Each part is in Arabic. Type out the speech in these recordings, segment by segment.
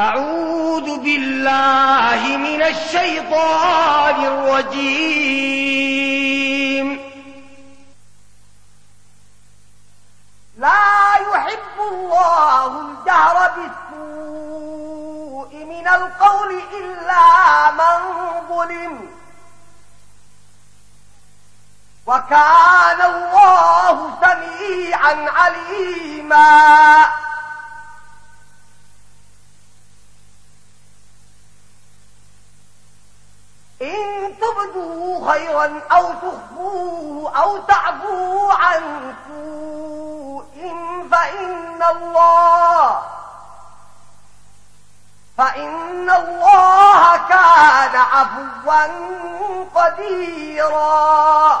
أعوذ بالله من الشيطان الرجيم. لا يحب الله الجهر بالسوء من القول إلا من ظلم. وكان الله سميعا عليما. إن تبدوا خيرا أو تخفوه أو تعبوا عن سوء فإن الله فإن الله كان عفوا قديرا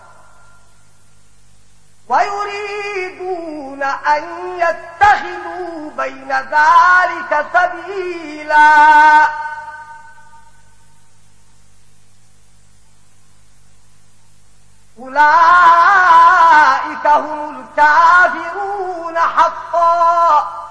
ويريدون أن يتخذوا بين ذلك سبيلا. أولئك هم الكافرون حقا.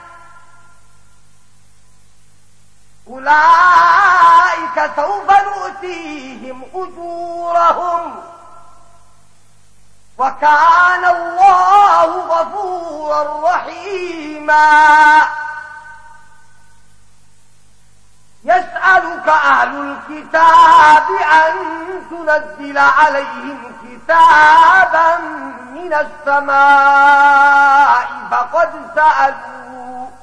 أولئك سوف نؤتيهم أجورهم. وكان الله غفورا رحيما. يسألك أهل الكتاب أن تنزل عليهم كتابا من السماء فقد سألوا.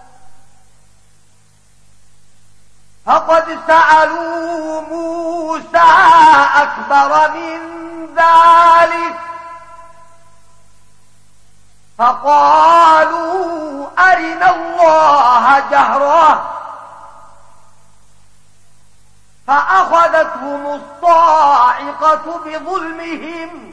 فقد سألوا موسى أكبر من ذلك فقالوا أرنا الله جهرا فأخذتهم الصاعقة بظلمهم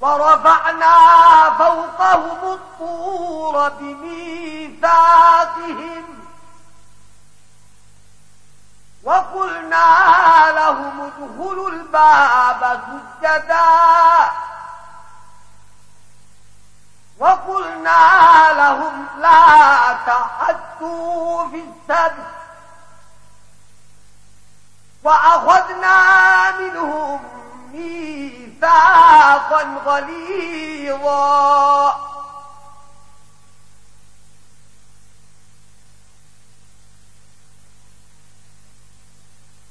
ورفعنا فوقهم الطور بميثاقهم وقلنا لهم ادخلوا الباب سجدا وقلنا لهم لا تحدوا في السبت وأخذنا منهم ميثاقا غليظا.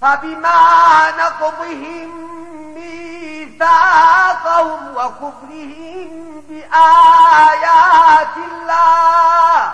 فبما نقضهم ميثاقهم وكفرهم بآيات الله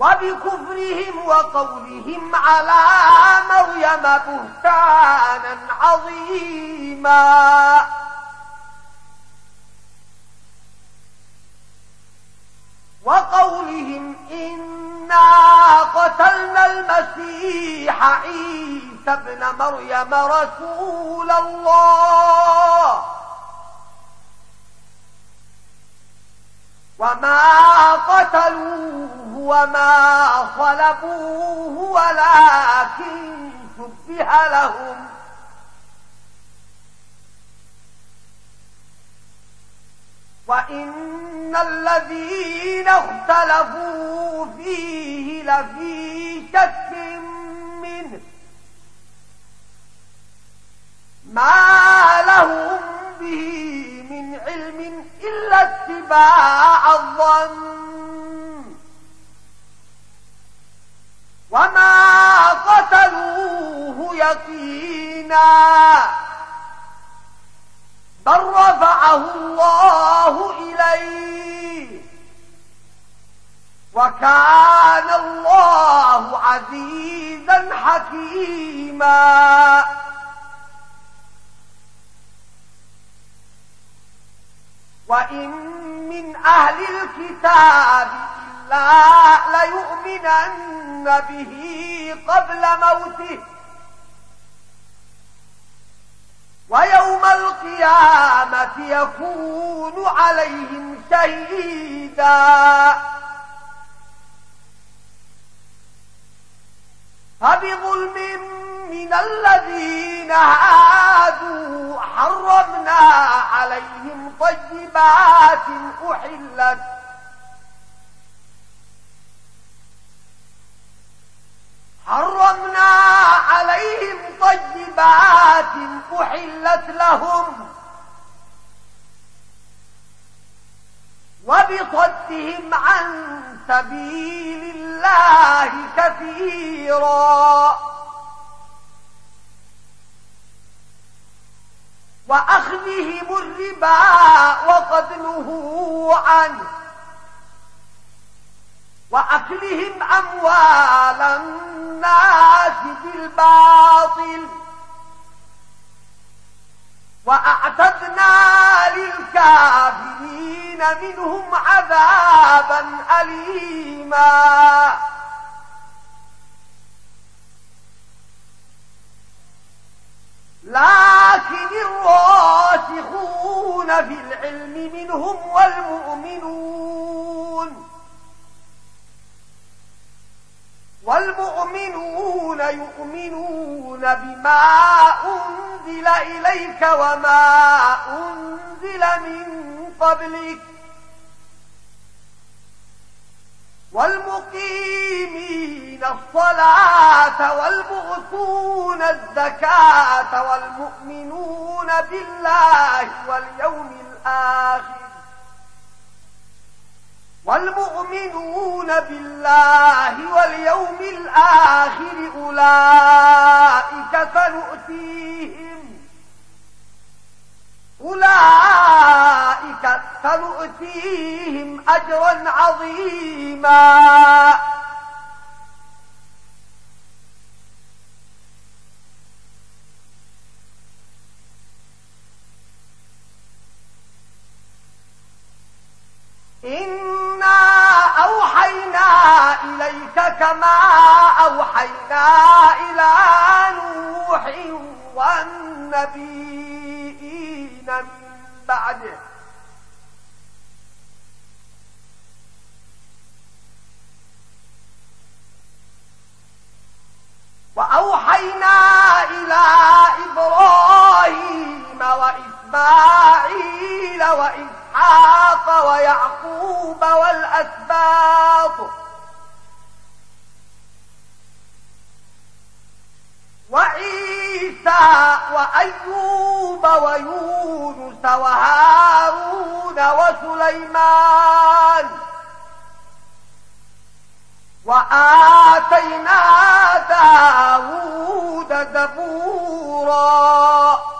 وبكفرهم وقولهم على مريم بهتانا عظيما. وقولهم إنا قتلنا المسيح عيسى ابن مريم رسول الله. وما قتلوه هو ما خلقوه ولكن شبه لهم. وإن الذين اختلفوا فيه لفي شك منه. ما لهم به من علم إلا اتباع الظن وما قتلوه يقينا بل رفعه الله إليه وكان الله عزيزا حكيما وإن من أهل الكتاب لا ليؤمنن به قبل موته. ويوم القيامة يكون عليهم شهيدا. فبظلم من الذين هادوا حرمنا عليهم طيبات أحلت. حرمنا عليهم طيبات أحلت لهم وبصدهم عن سبيل الله كثيرا. وأخذهم الربا نهوا عنه. وأكلهم أموال الناس بالباطل وأعتدنا للكافرين منهم عذابا أليما لكن الراسخون في العلم منهم والمؤمنون والمؤمنون يؤمنون بما أنزل إليك وما أنزل من قبلك والمقيمين الصلاة والمؤتون الزكاة والمؤمنون بالله واليوم الآخر والمؤمنون بالله واليوم الآخر أولئك سنؤتيهم. أولئك سنؤتيهم أجرا عظيما. إن إنا أوحينا إليك كما أوحينا إلى نوح والنبيين من بعده وأوحينا إلى إبراهيم وإسماعيل وإسماعيل إسحاق ويعقوب والأسباط. وعيسى وأيوب ويونس وهارون وسليمان. وآتينا داود زبوراً.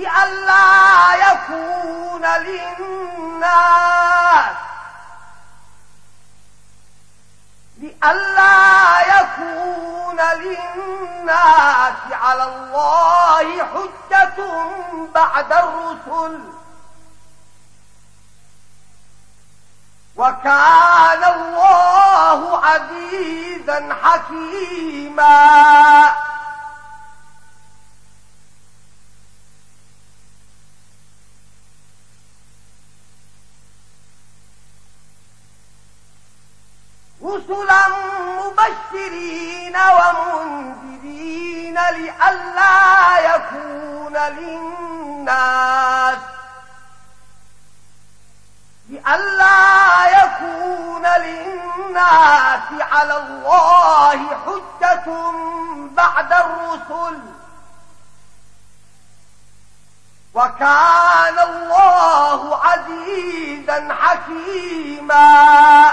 لئلا يكون للناس. لئلا يكون للناس. على الله حجة بعد الرسل. وكان الله عزيزا حكيما. رسلا مبشرين ومنذرين لئلا يكون للناس لألا يكون للناس على الله حجة بعد الرسل وكان الله عزيزا حكيما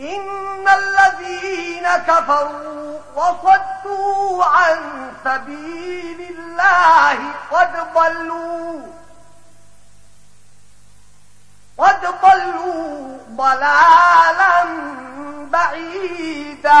إن الذين كفروا وصدوا عن سبيل الله قد ضلوا. قد ضلوا ضلالا بعيدا.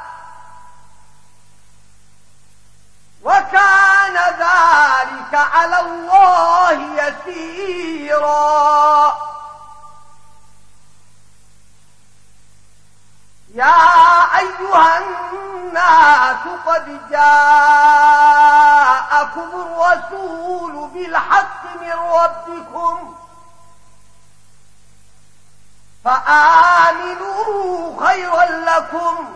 وكان ذلك على الله يسيرا. يا أيها الناس قد جاءكم الرسول بالحق من ربكم فآمنوا خيرا لكم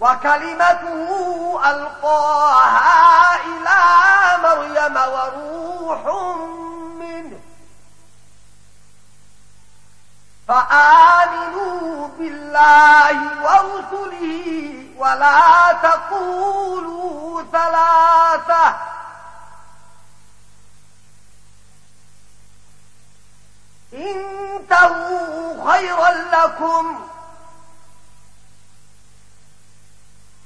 وكلمته ألقاها إلى مريم وروح منه. فآمنوا بالله ورسله ولا تقولوا ثلاثة. إنتهوا خيرا لكم.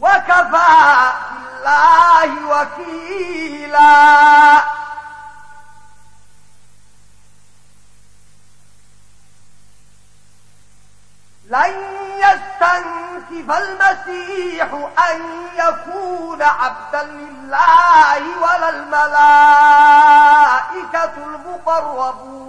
وكفى بالله وكيلا. لن يستنكف المسيح أن يكون عبدا لله ولا الملائكة المقربون.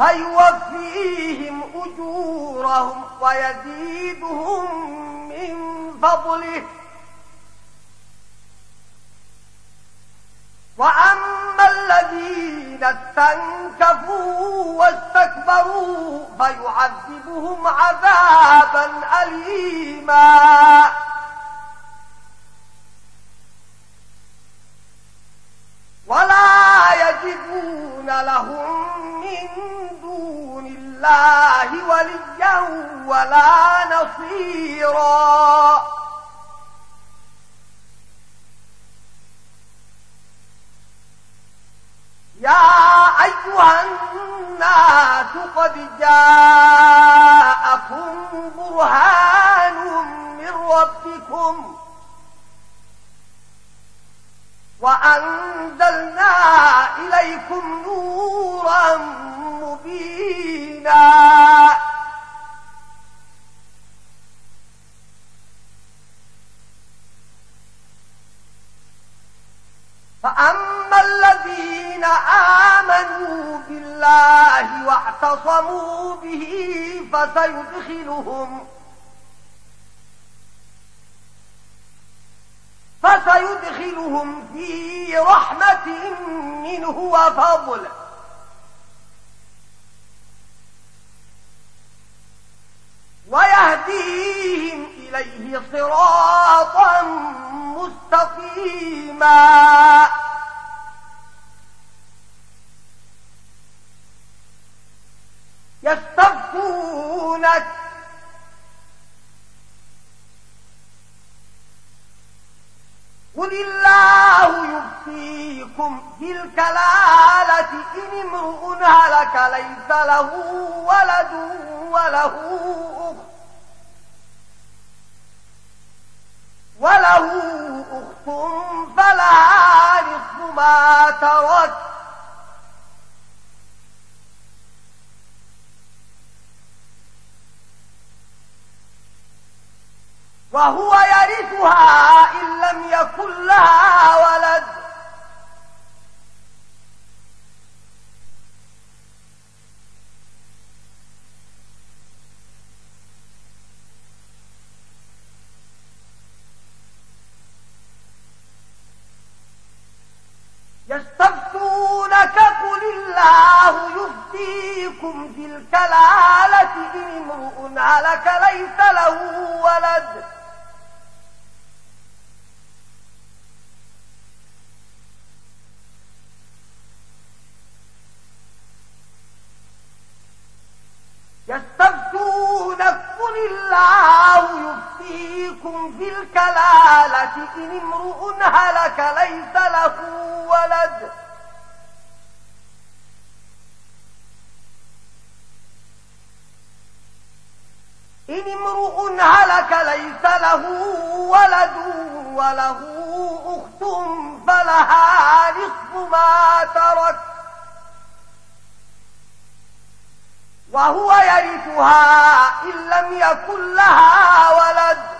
فيوفيهم أجورهم ويزيدهم من فضله. وأما الذين استنكفوا واستكبروا فيعذبهم عذابا أليما. ولا يجدون لهم من دون الله وليا ولا نصيرا. يا أيها الناس قد جاءكم برهان من ربكم وأنزلنا إليكم نورا مبينا فأما الذين آمنوا بالله واعتصموا به فسيدخلهم فسيدخلهم في رحمة منه وفضل ويهديهم إليه صراطا مستقيما. يستبقونك قل الله يبقيكم في الكلالة إن امرؤ هلك ليس له ولد وله أخت وله أخت فلا نصف ما ترك وهو يرثها إن لم يكن لها ولد يستفتونك قل الله يفتيكم في الكلالة إن امرؤ علك ليس له ولد يوصيكم في الكلالة إن امرؤ هلك ليس له ولد. إن امرؤ هلك ليس له ولد وله أخت فلها نصف ما ترك. وهو يرثها إن لم يكن لها ولد.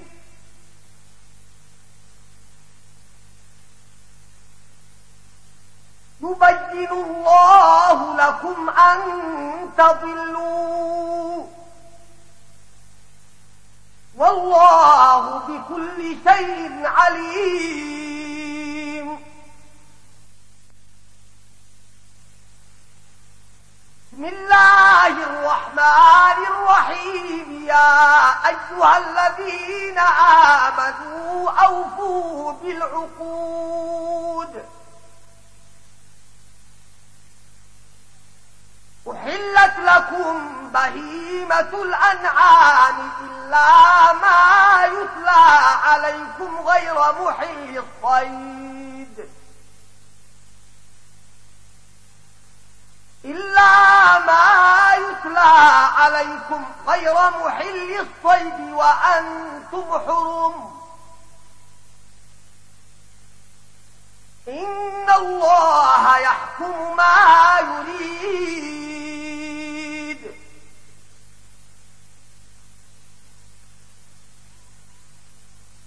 يبين الله لكم أن تضلوا. والله بكل شيء عليم. بسم الله الرحمن الرحيم. يا أيها الذين آمنوا أوفوا بالعقود. أحلت لكم بهيمة الأنعام إلا ما يتلى عليكم غير محل الصيد إلا ما يتلى عليكم غير محل الصيد وأنتم حرم إن الله يحكم ما يريد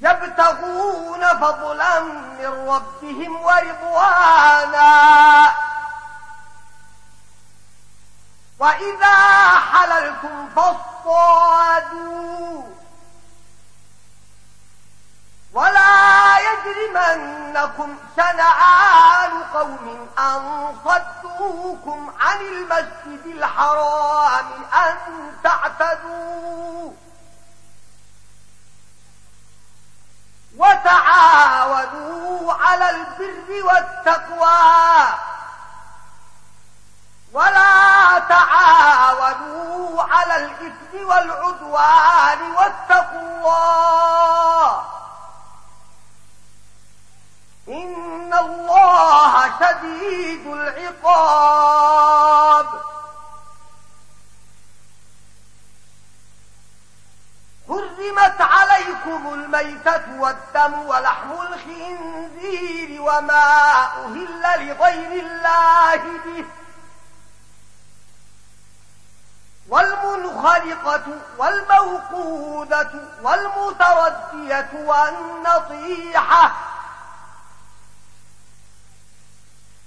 يبتغون فضلا من ربهم ورضوانا. وإذا حللتم فاصطادوا. ولا يجرمنكم شنعان قوم أن صدوكم عن المسجد الحرام أن تعتدوا. وتعاونوا على البر والتقوى. ولا تعاونوا على الإذن والعدوان واتقوا الله إن الله شديد العقاب. حرمت عليكم الميتة والدم ولحم الخنزير وما أهل لغير الله به. والمنخلقة والموقودة والمتردية والنطيحة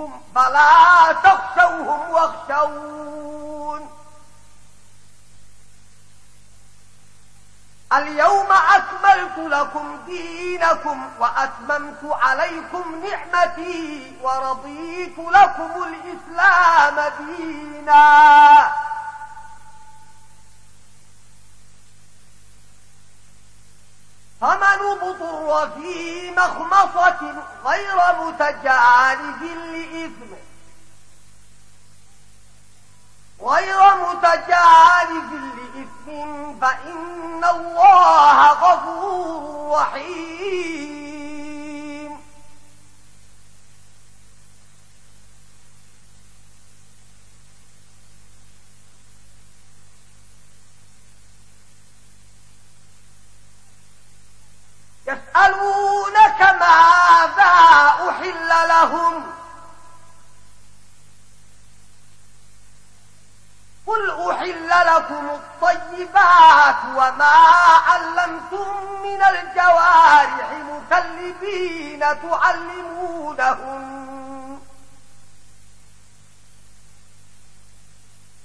منكم فلا تخشوهم واخشون. اليوم أكملت لكم دينكم وأتممت عليكم نعمتي ورضيت لكم الإسلام ديناً. فمن بطر في مخمصة غير متجعالد لإثمه. غير متجعالد لإثم فإن الله غفور رحيم. يسألونك ماذا أحل لهم قل أحل لكم الطيبات وما علمتم من الجوارح مكلبين تعلمونهم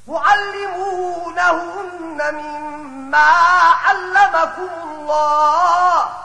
تعلمونهن مما علمكم الله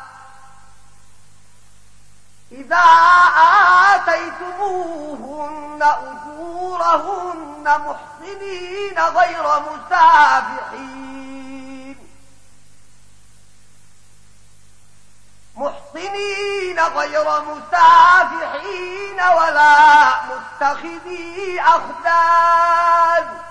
إذا آتيتموهن أجورهن محسنين غير مسافحين. محسنين غير مسافحين ولا متخذي أخدان.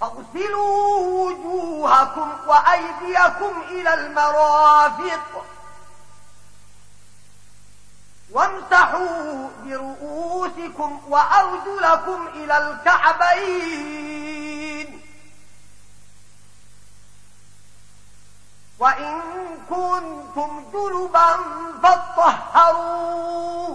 فاغسلوا وجوهكم وأيديكم إلى المرافق وامسحوا برؤوسكم وأرجلكم إلى الكعبين وإن كنتم جنبا فاتطهروا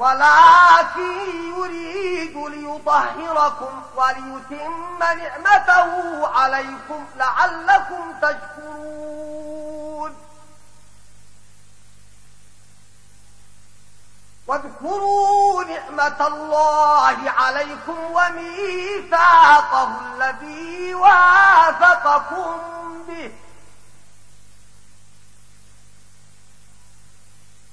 ولكن يريد ليطهركم وليتم نعمته عليكم لعلكم تشكرون. واذكروا نعمة الله عليكم وميثاقه الذي وافقكم به.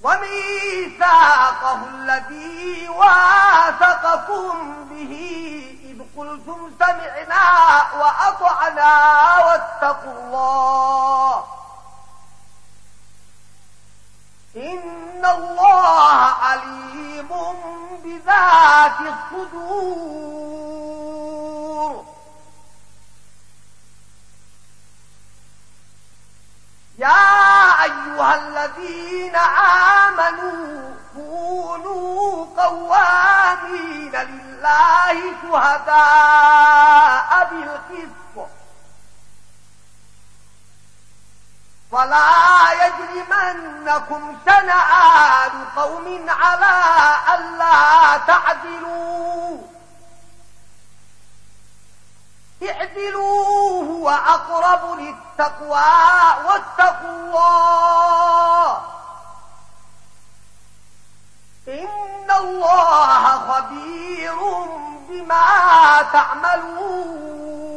وميثاقه ميثاقه الذي واثقكم به إذ قلتم سمعنا وأطعنا واتقوا الله إن الله عليم بذات الصدور يا أيها الذين آمنوا كونوا قوامين لله شهداء بالقسط. فلا يجرمنكم سنآل قوم على ألا تعدلوا. اعدلوه وأقرب للتقوى واتقوا الله. إن الله خبير بما تعملون.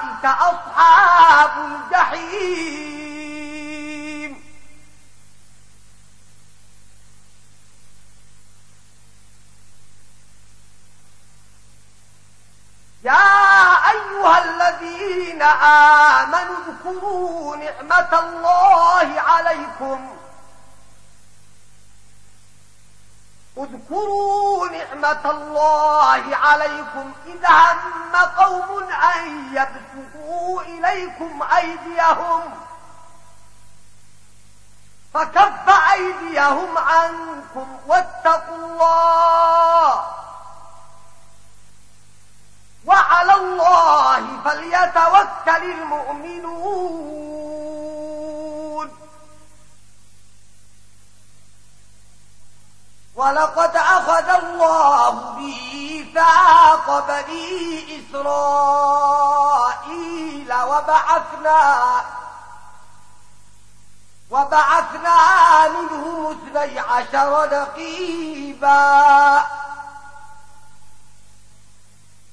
أولئك أصحاب الجحيم. يا أيها الذين آمنوا اذكروا نعمة الله عليكم. اذكروا نعمة الله عليكم إذا هم قوم أن يبسقوا إليكم أيديهم فكف أيديهم عنكم واتقوا الله وعلى الله فليتوكل المؤمنون ولقد أخذ الله ميثاق بني إسرائيل وبعثنا وبعثنا منهم اثني عشر نقيبا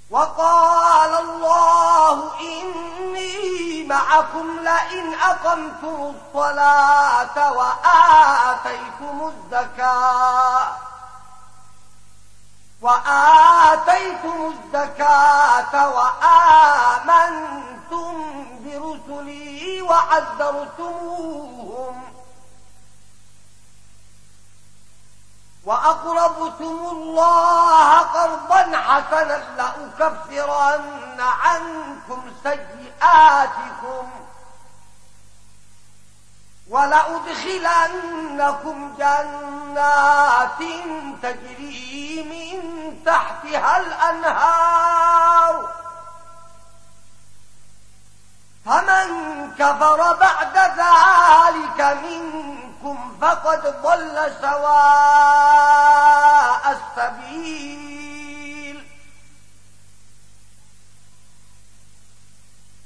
وقال الله إني معكم لئن أقمتم الصلاة وآتيكم الزكاة. وآتيكم الزكاة وآمنتم برسلي وعذرتموهم. وأقربتم الله قرضا حسنا لأكفرن عنكم سيئاتكم ولأدخلنكم جنات تجري من تحتها الأنهار فمن كفر بعد ذلك منكم منكم فقد ضل سواء السبيل.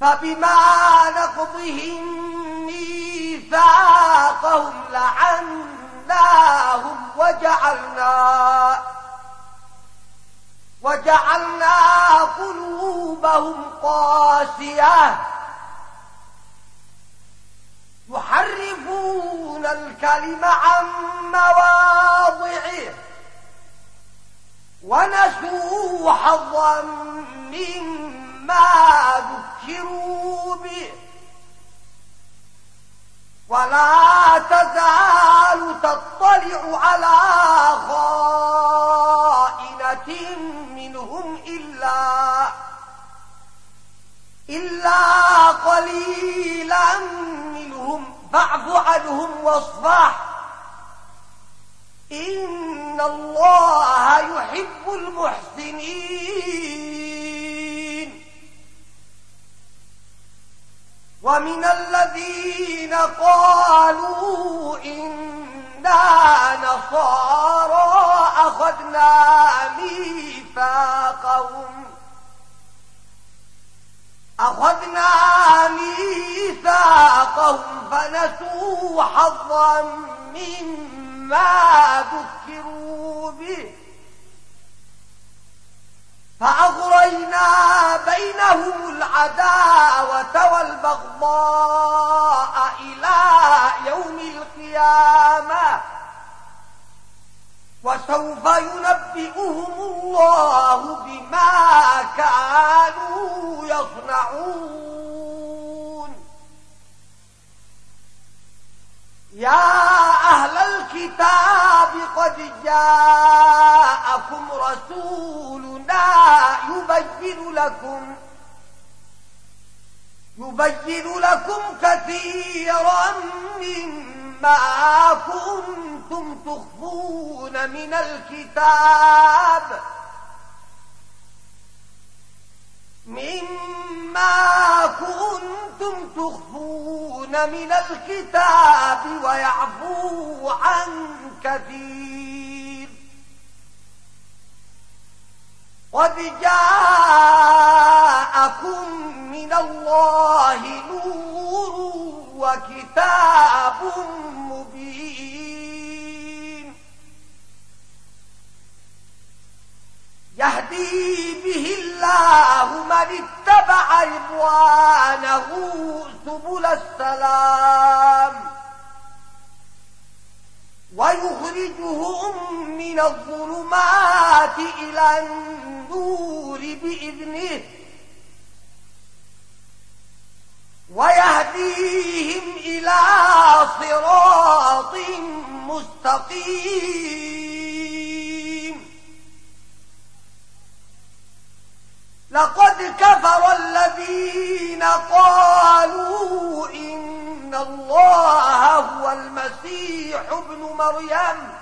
فبما نقضهم ميثاقهم لعناهم وجعلنا وجعلنا قلوبهم قاسية. يحرفون الكلم عن مواضعه. ونسوا حظا مما ذكروا به. ولا تزال تطلع على خائنة منهم إلا إلا قليلا منهم فاعف عنهم واصفح إن الله يحب المحسنين. ومن الذين قالوا إنا نصارى أخذنا ميثاقهم. أخذنا ميثاقهم فنسوا حظا مما ذكروا به. فأغرينا بينهم العداوة والبغضاء إلى يوم القيامة. وسوف ينبئهم الله بما كانوا يصنعون. يا أهل الكتاب قد جاءكم رسولنا يبين لكم يبين لكم كثيرا من ما كنتم تخفون من الكتاب مما كنتم تخفون من الكتاب ويعفو عن كثير قد جاءكم من الله نور وكتاب مبين. يهدي به الله من اتبع رضوانه سبل السلام. ويخرجهم من الظلمات إلى النور بإذنه. ويهديهم إلى صراط مستقيم. لقد كفر الذين قالوا إن الله هو المسيح ابن مريم.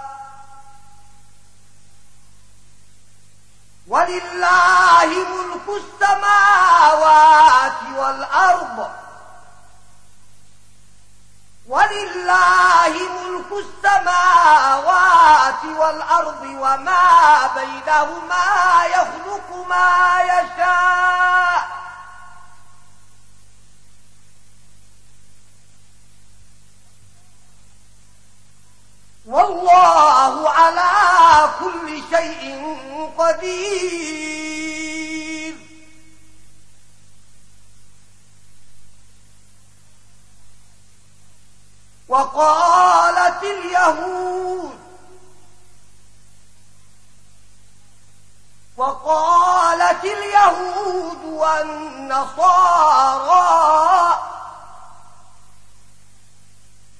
ولله ملك السماوات والأرض. ولله ملك السماوات والأرض وما بينهما يخلق ما يشاء والله على كل شيء قدير. وقالت اليهود وقالت اليهود والنصارى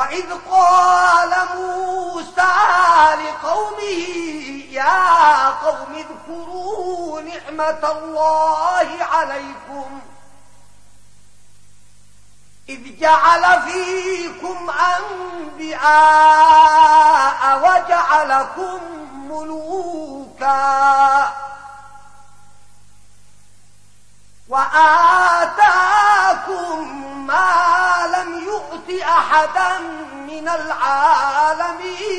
وإذ قال موسى لقومه يا قوم اذكروا نعمة الله عليكم إذ جعل فيكم أنبئاء وجعلكم ملوكا وآتاكم ما لم يؤت أحدا من العالمين.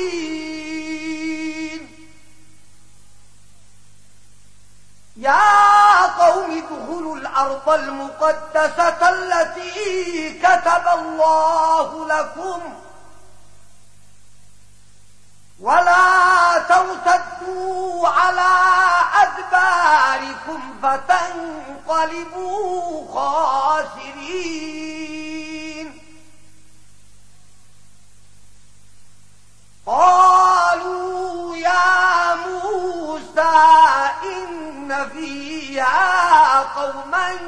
يا قوم ادخلوا الأرض المقدسة التي كتب الله لكم ولا ترتدوا على أدباركم فتنقلبوا خاسرين. قالوا يا موسى إن فيها قوما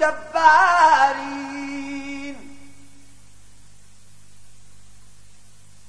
جبارين.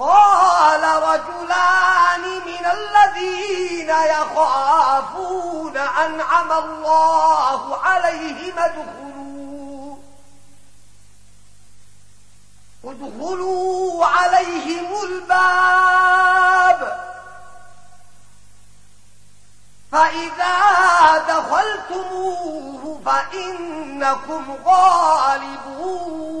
قال رجلان من الذين يخافون أنعم الله عليهم ادخلوا ادخلوا عليهم الباب. فإذا دخلتموه فإنكم غالبون.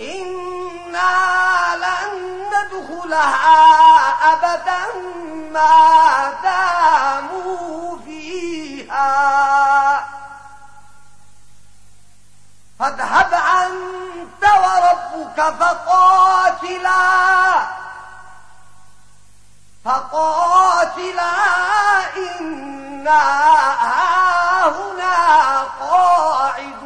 إنا لن ندخلها أبدا ما داموا فيها فاذهب أنت وربك فقاتلا فقاتلا إنا هَاهُنَا قاعدون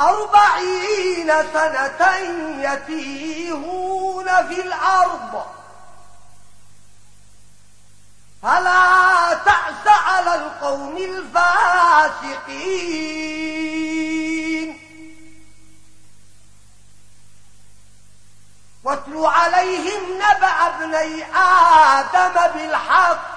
أربعين سنة يتيهون في الأرض. فلا تأس على القوم الفاسقين. واتلوا عليهم نبأ ابني آدم بالحق.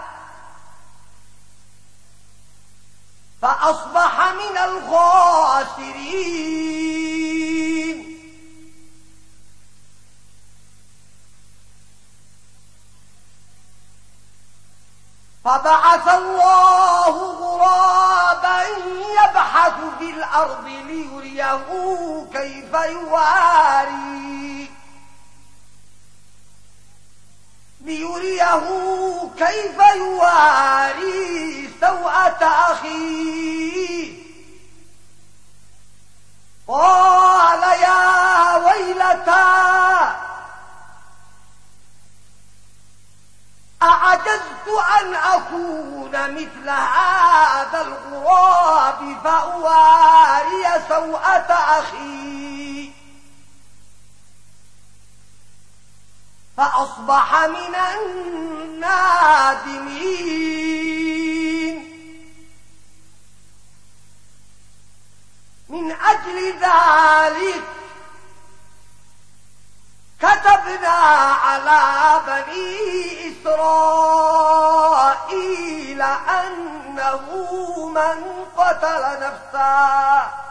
فأصبح من الخاسرين. فبعث الله غرابا يبحث في الأرض ليريه كيف يواري. ليريه كيف يواري سوءة أخيه. قال يا ويلتا أعجزت أن أكون مثل هذا الغراب فأواري سوءة أخيه فأصبح من النادمين. من أجل ذلك كتبنا على بني إسرائيل أنه من قتل نفسه.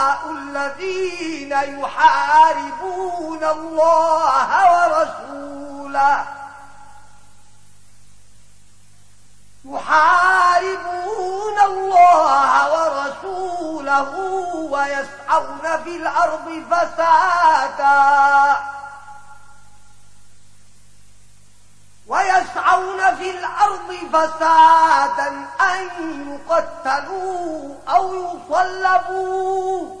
الذين يحاربون الله ورسوله. يحاربون الله ورسوله ويسعون في الأرض فسادا. ويسعون في الأرض فسادا أن يقتلوا أو يصلبوا.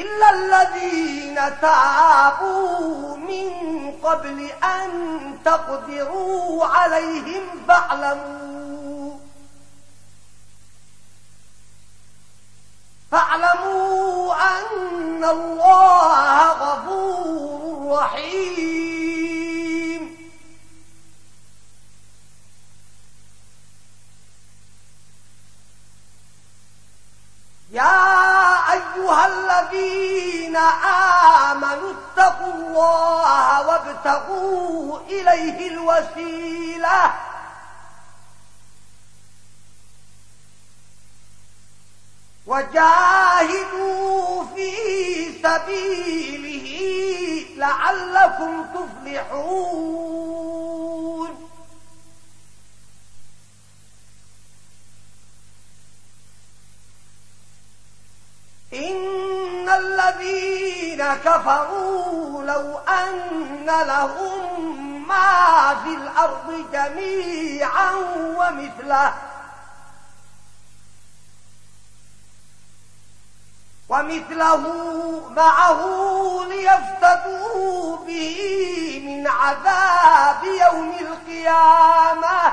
إلا الذين تعابوا من قبل أن تقدروا عليهم فاعلموا فاعلموا أن الله غفور رحيم يا أيها الذين آمنوا اتقوا الله وابتقوا إليه الوسيلة. وجاهدوا في سبيله لعلكم تفلحون. إن الذين كفروا لو أن لهم ما في الأرض جميعا ومثله ومثله معه ليفتدوا به من عذاب يوم القيامة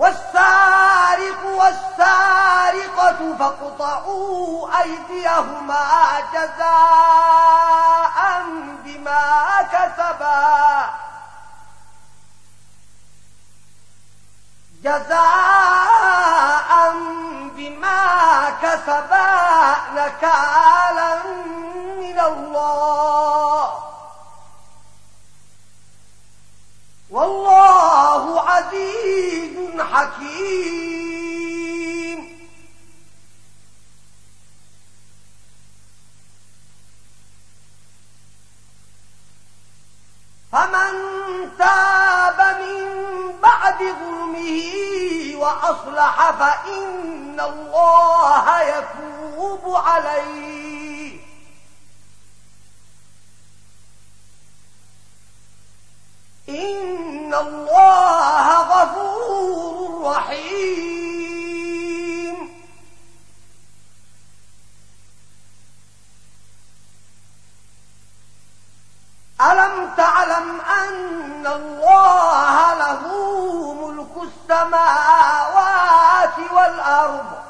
والسارق والسارقة فاقطعوا أيديهما جزاء بما كسبا. جزاء بما كسبا نكالا من الله. والله عزيز حكيم. فمن تاب من بعد ظلمه وأصلح فإن الله يتوب عليه. إن الله غفور رحيم. ألم تعلم أن الله له ملك السماوات والأرض؟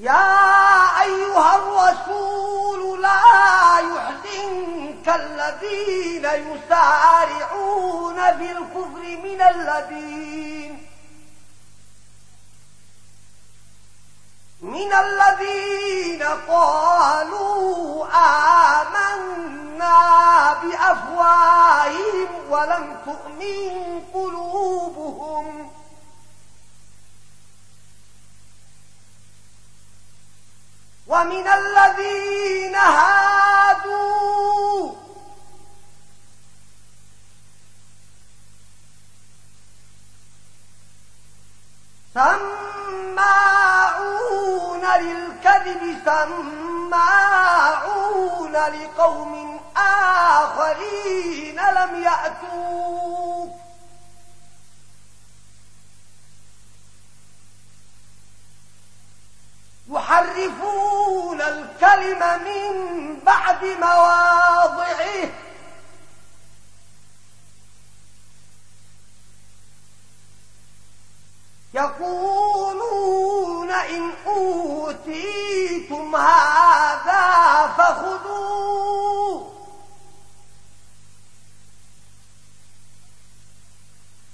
يا أيها الرسول لا يحزنك الذين يسارعون بالكفر من الذين من الذين قالوا آمنا بأفواههم ولم تؤمن قلوبهم ومن الذين هادوا. سماعون للكذب سماعون لقوم آخرين لم يأتوك. يحرفون الكلمة من بعد مواضعه. يقولون إن أوتيتم هذا فخذوه.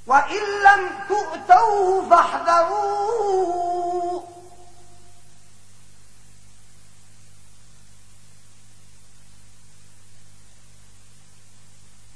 وإن لم تؤتوا فاحذروه.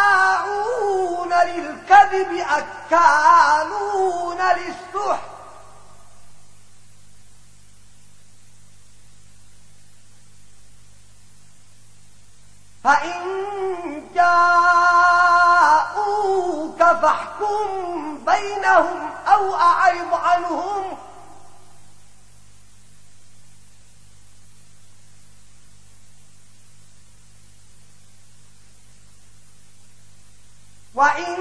سماعون للكذب أكالون للسحر فإن جاءوك فاحكم بينهم أو أعرض عنهم وإن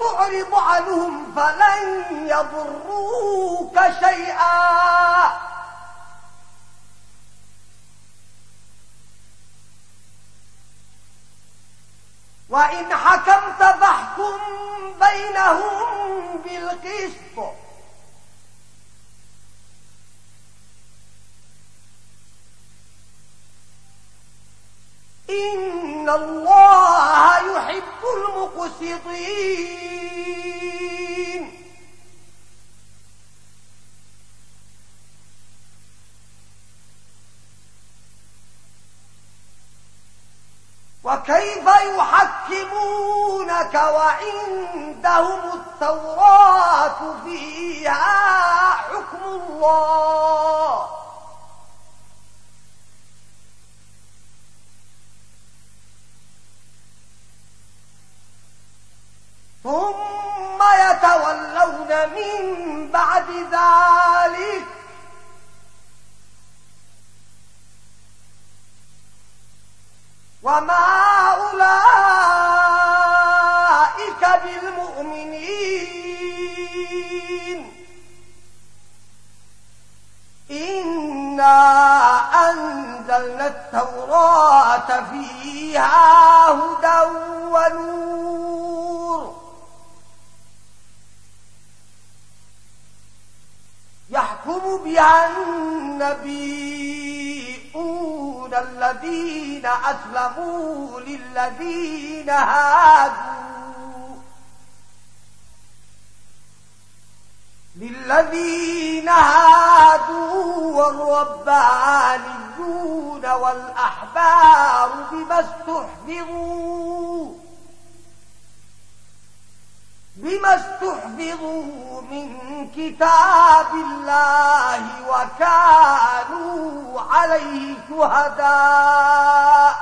تعرض عنهم فلن يضروك شيئا وإن حكمت فاحكم بينهم بالقسط إن الله يحب المقسطين وكيف يحكمونك وعندهم التوراة فيها حكم الله ثم يتولون من بعد ذلك. وما أولئك بالمؤمنين. إنا أنزلنا التوراة فيها هدى ونور. يحكم بها النبيون الذين أسلموا للذين هادوا. للذين هادوا والربانيون والأحبار بما استحفظوا بما استحفظوا من كتاب الله وكانوا عليه شهداء.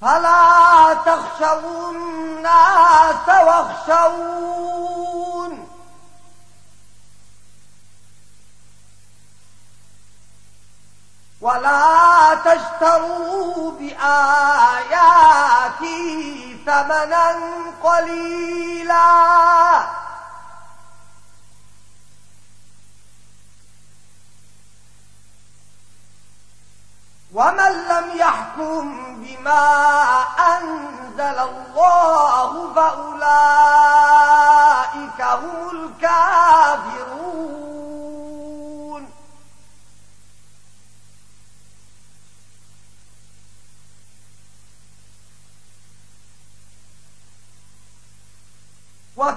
فلا تخشوا الناس واخشون. ولا تشتروا بآياتي ثمنا قليلا. ومن لم يحكم بما أنزل الله فأولئك هم الكافرون.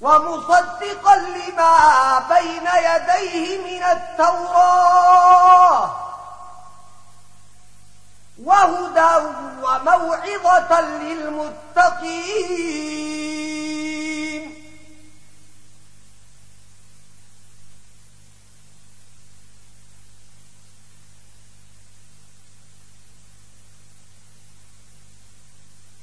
ومصدقا لما بين يديه من التوراة. وهدى وموعظة للمتقين.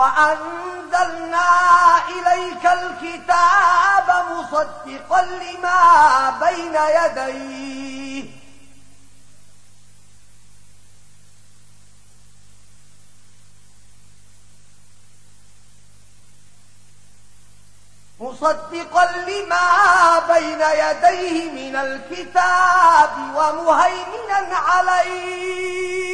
وأنزلنا إليك الكتاب مصدقا لما بين يديه. مصدقا لما بين يديه من الكتاب ومهيمنا عليه.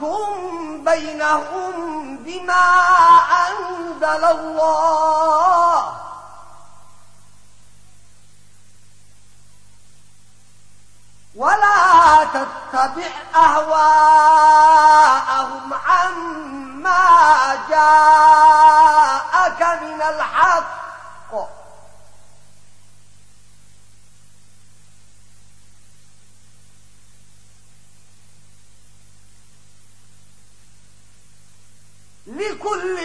تحكم بينهم بما أنزل الله ولا تتبع أهواءهم عما جاءك من الحق لكل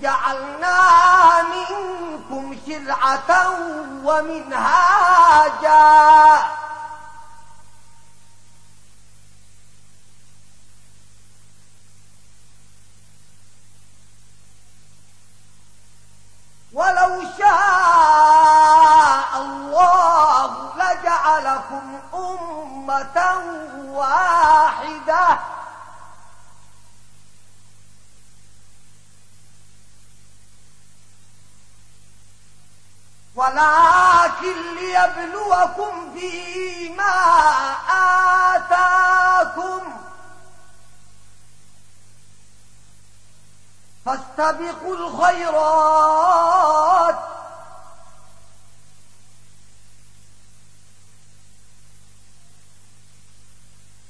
جعلنا منكم شرعة ومنهاجا. ولو شاء الله لجعلكم أمة واحدة. ولكن ليبلوكم فيما آتاكم. فاستبقوا الخيرات.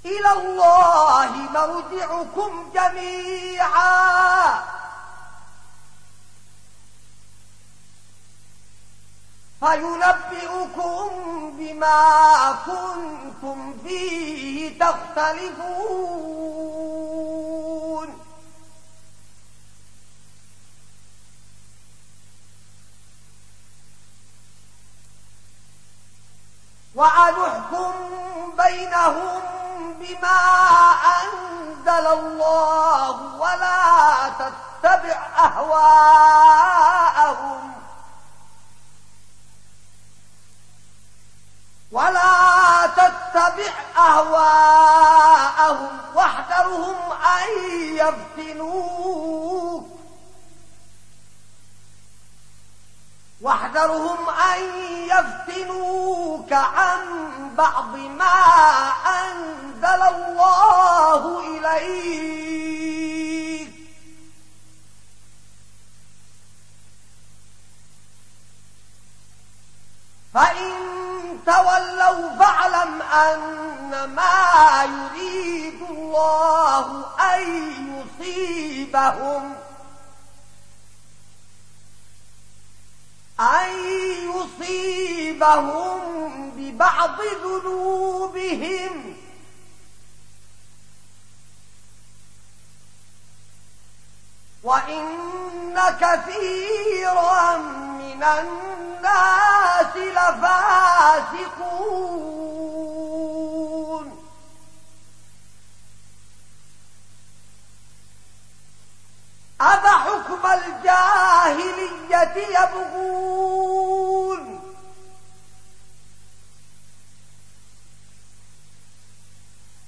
إلى الله مرجعكم جميعا. فينبئكم بما كنتم فيه تختلفون وأنحكم بينهم بما أنزل الله ولا تتبع أهواءهم ولا تتبع أهواءهم واحذرهم أن يفتنوك. واحذرهم أن يفتنوك عن بعض ما أنزل الله إليك. فإن تولوا فاعلم أن ما يريد الله أن يصيبهم أن يصيبهم ببعض ذنوبهم. وَإِنَّ كَثِيرًا مِنَ النَّاسِ لَفَاسِقُونَ أَبَحُكْمَ الْجَاهِلِيَّةِ يَبْغُونَ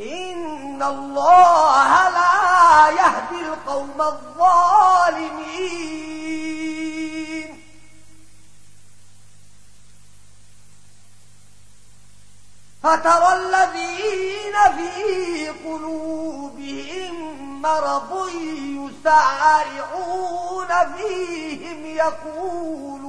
إن الله لا يهدي القوم الظالمين. فترى الذين في قلوبهم مرض يسارعون فيهم يقول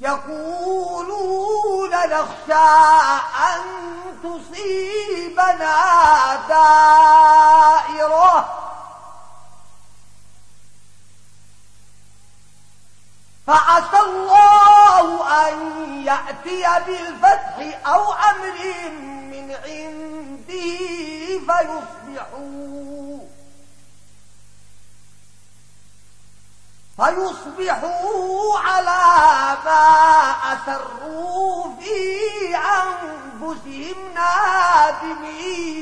يقولون نخشى أن تصيبنا دائرة. فعسى الله أن يأتي بالفتح أو أمر من عنده فيصبحون فيصبحوا على ما أسروا في أنفسهم نادمين.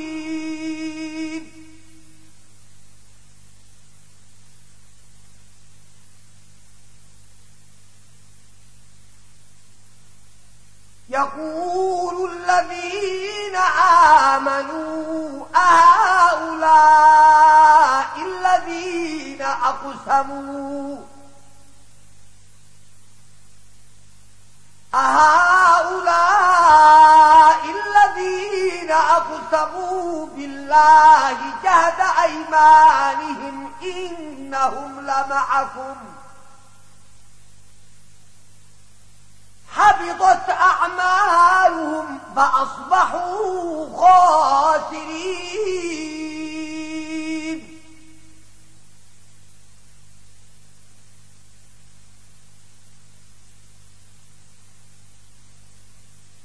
يقول الذين آمنوا أهؤلاء الذين أقسموا أهؤلاء الذين أقسموا بالله جهد أيمانهم إنهم لمعكم. حبطت أعمالهم فأصبحوا خاسرين.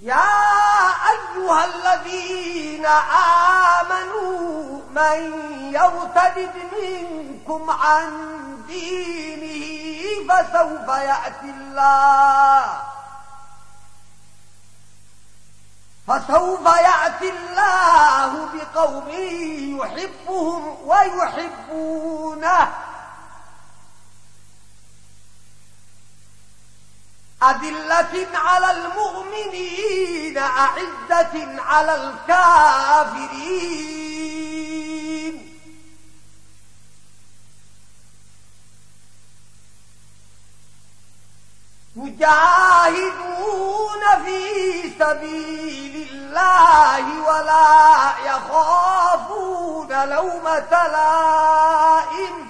يا أيها الذين آمنوا من يرتد منكم عن دينه فسوف يأتي الله. فسوف يأتي الله بقوم يحبهم ويحبونه. أدلة على المؤمنين أعزة على الكافرين. مجاهدون في سبيل الله ولا يخافون لومة لائم.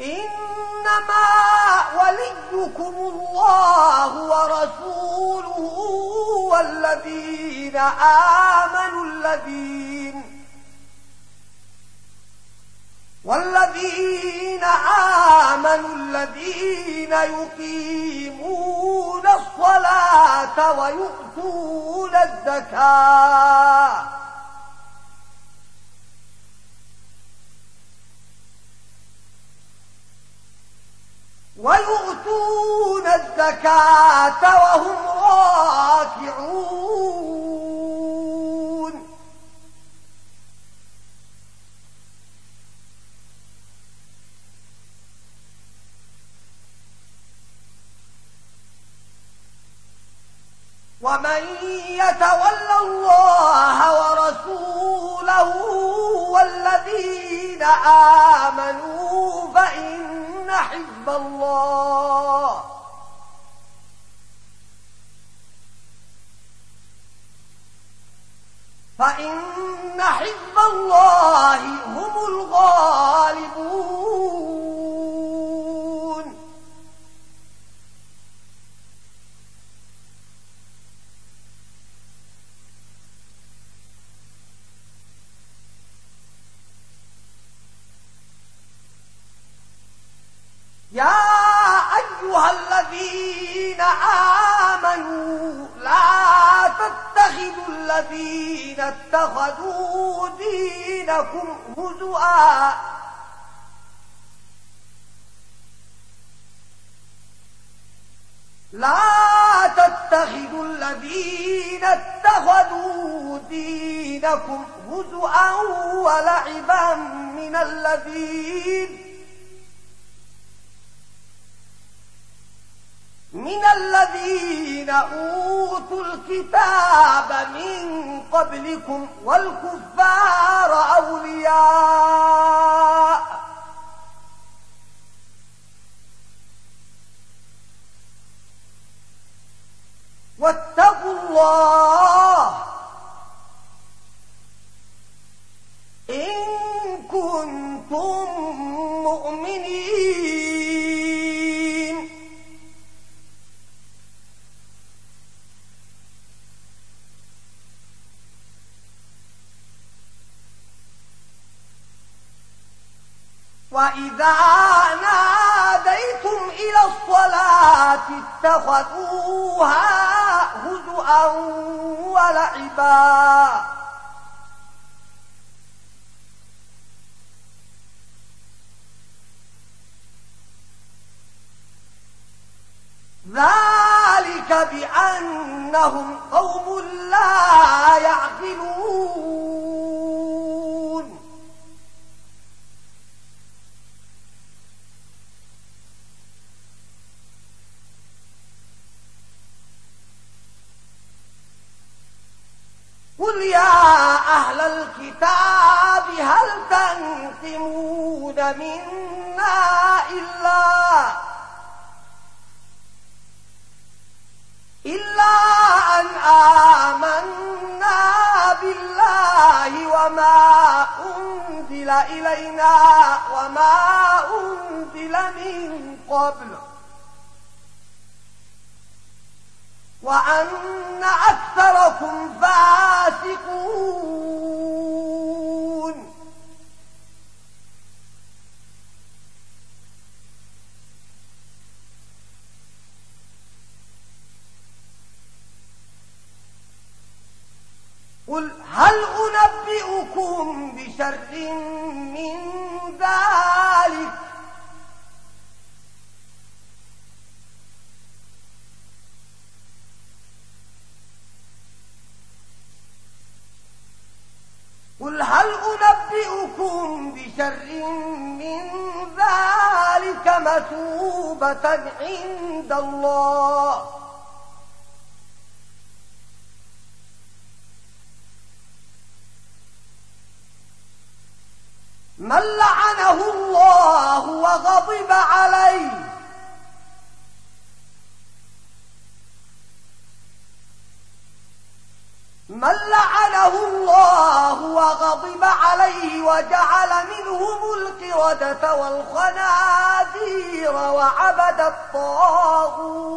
إنما وليكم الله ورسوله والذين آمنوا الذين والذين آمنوا الذين يقيمون الصلاة ويؤتون الزكاة. ويؤتون الزكاة وهم راكعون. ومن يتولى الله ورسوله والذين آمنوا فإن حزب الله الله من الذين أوتوا الكتاب من قبلكم والكفار أولياء. واتقوا الله وإذا ناديتم إلى الصلاة اتخذوها هزؤا ولعبا ذلك بأنهم قوم لا يعقلون إلينا وما أنزل من قبل وأن أكثركم فاسقون. قل هل أنبئكم بشر من ذلك؟ قل هل أنبئكم بشر من ذلك مثوبة عند الله؟ من لعنه الله وغضب عليه. من لعنه الله وغضب عليه وجعل منهم القردة والخنازير وعبد الطاغوت.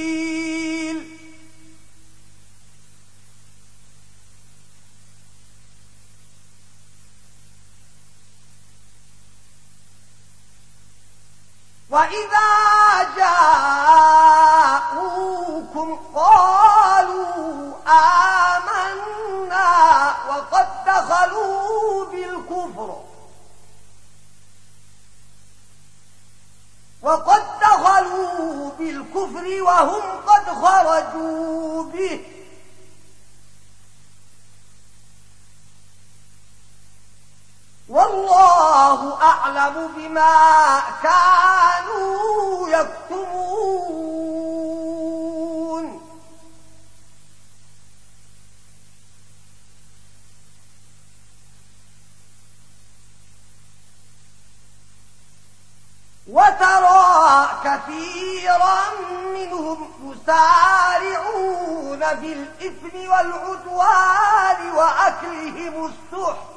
وَإِذَا جَاءُوكُمْ قَالُوا آمَنَّا وَقَدْ دَخَلُوا بِالْكُفْرِ وَقَدْ دَخَلُوا بِالْكُفْرِ وَهُمْ قَدْ خَرَجُوا بِهِ والله أعلم بما كانوا يكتمون. وترى كثيرا منهم يسارعون بالإثم والعدوان وأكلهم السحر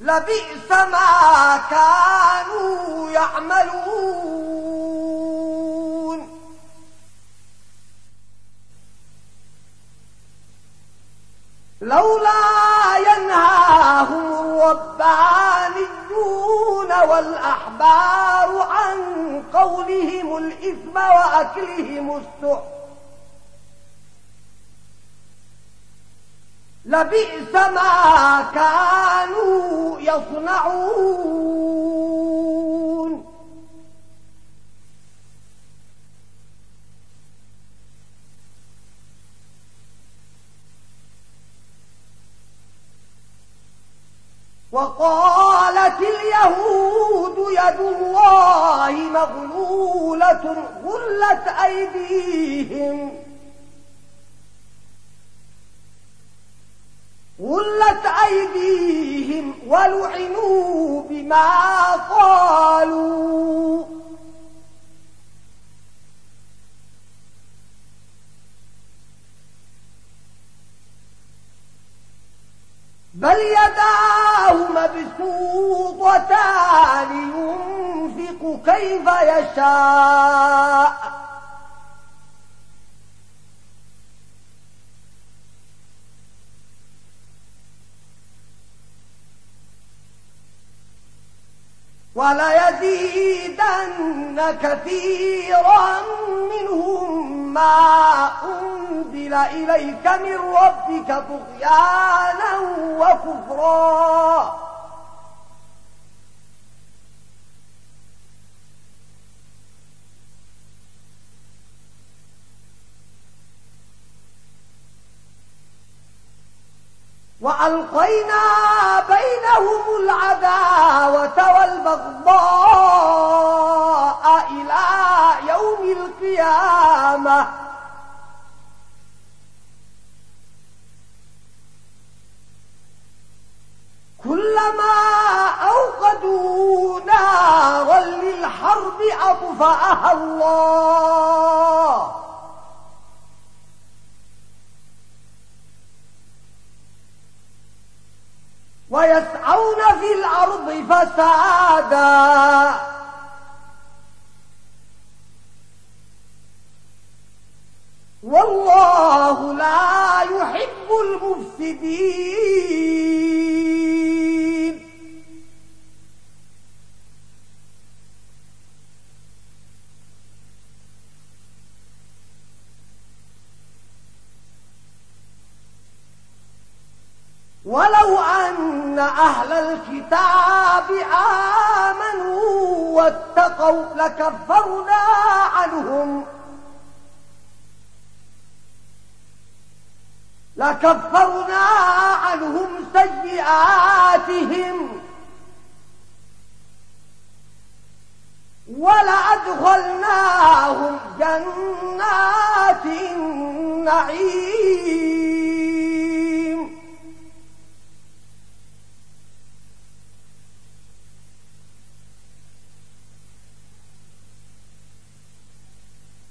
لبئس ما كانوا يعملون. لولا ينهاهم الربانيون والأحبار عن قولهم الإثم وأكلهم السحر لبئس ما كانوا يصنعون. وقالت اليهود يد الله مغلولة غلت أيديهم. غلت أيديهم ولعنوا بما قالوا. بل يداه مبسوطتان ينفق كيف يشاء. وليزيدن كثيرا منهم ما أنزل إليك من ربك طغيانا وكفرا. وألقينا بينهم العداوة والبغضاء إلى يوم القيامة كلما أوقدوا نارا للحرب أطفأها الله ويسعون في الأرض فسادا والله لا يحب المفسدين ولو أن أهل الكتاب آمنوا واتقوا لكفرنا عنهم. لكفرنا عنهم سيئاتهم. ولأدخلناهم جنات النعيم.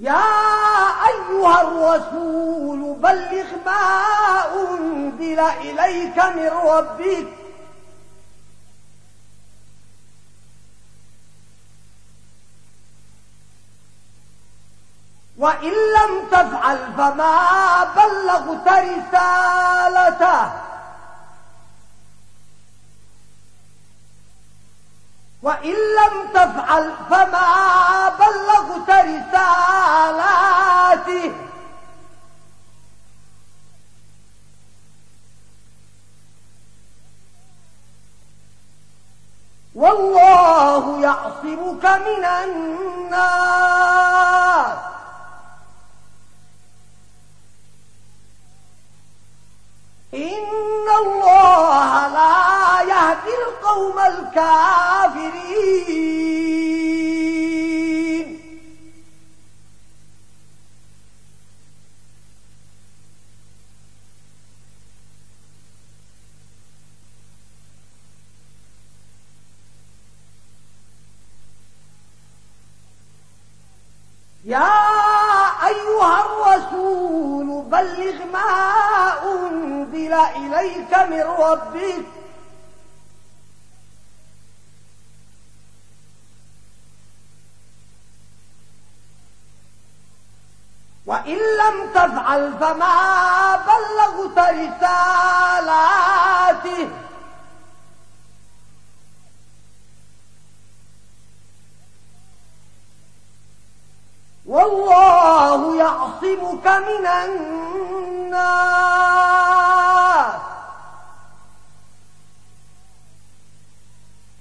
يا أيها الرسول بلغ ما أنزل إليك من ربك. وإن لم تفعل فما بلغت رسالته. وإن لم تفعل فما بلغت رسالاته والله يعصمك من الناس إن الله لا يهدي القوم الكافرين يا أيها الرسول بلغ ما أنزل إليك من ربك وإن لم تفعل فما بلغت رسالاته والله يعصمك من الناس.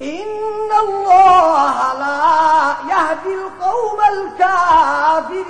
إن الله لا يهدي القوم الكافرين.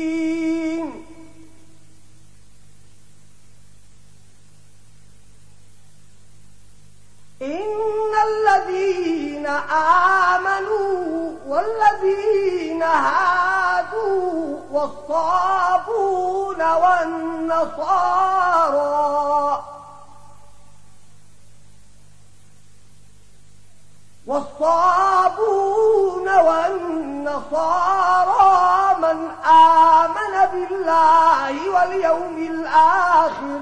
إن الذين آمنوا والذين هادوا والصابون والنصارى والصابون والنصارى من آمن بالله واليوم الآخر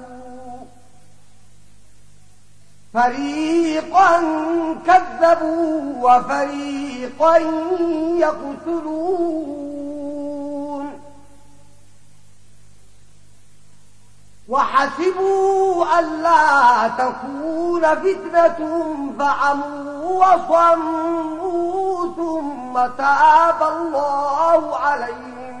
فريقا كذبوا وفريقا يقتلون وحسبوا ألا تكون فتنة فعموا وصموا ثم تاب الله عليهم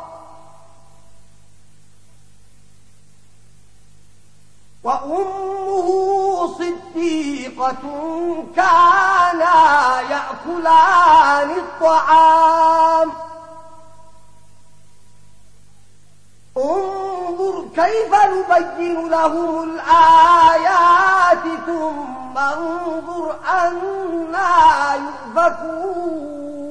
وأمه صديقة كانا يأكلان الطعام. انظر كيف نبين لهم الآيات ثم انظر أنا يؤفكون.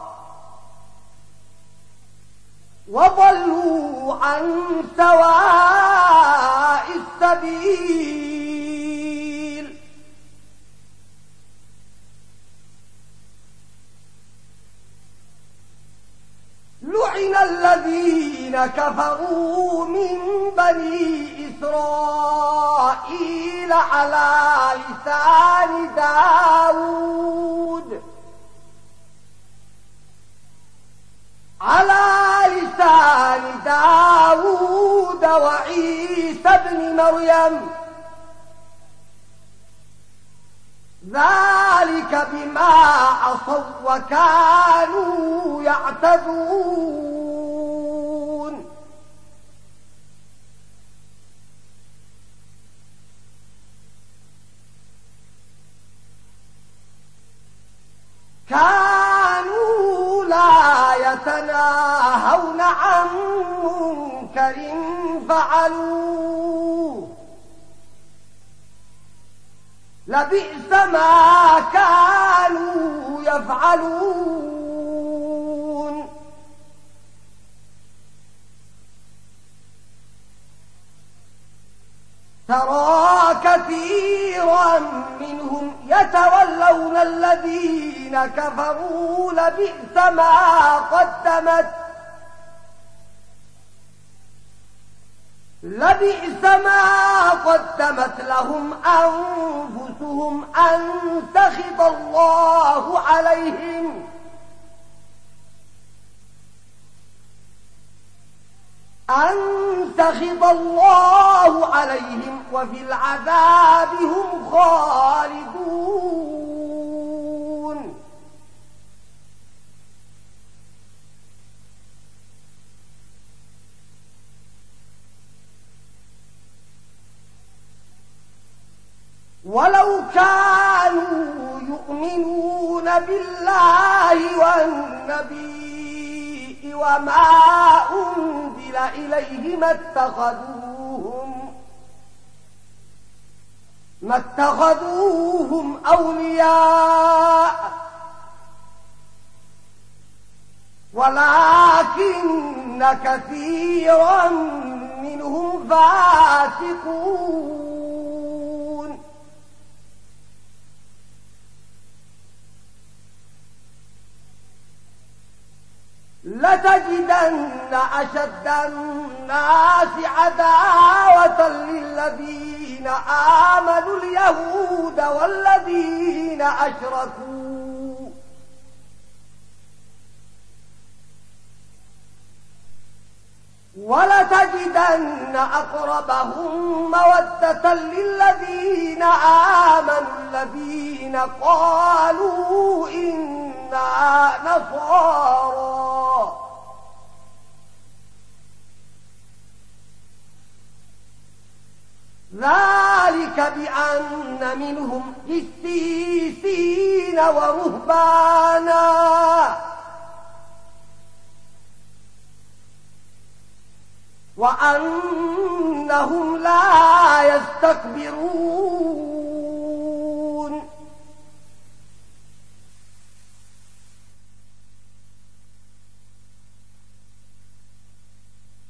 وضلوا عن سواء السبيل لعن الذين كفروا من بني إسرائيل على لسان داود على لسان داود وعيسى بن مريم. ذلك بما عصوا وكانوا يعتدون. عن منكر فعلوه. لبئس ما كانوا يفعلون. ترى كثيرا منهم يتولون الذين كفروا لبئس ما قدمت لبئس ما قدمت لهم أنفسهم أن تخب الله عليهم. أن تخب الله عليهم وفي العذاب هم خالدون. ولو كانوا يؤمنون بالله والنبي وما أنزل إليه ما اتخذوهم ما اتخذوهم أولياء ولكن كثيرا منهم فاتقون لتجدن أشد الناس عداوة للذين آمنوا اليهود والذين أشركوا. ولتجدن أقربهم مودة للذين آمنوا الذين قالوا إنا نصارا ذلك بأن منهم قسيسين ورهبانا. وأنهم لا يستكبرون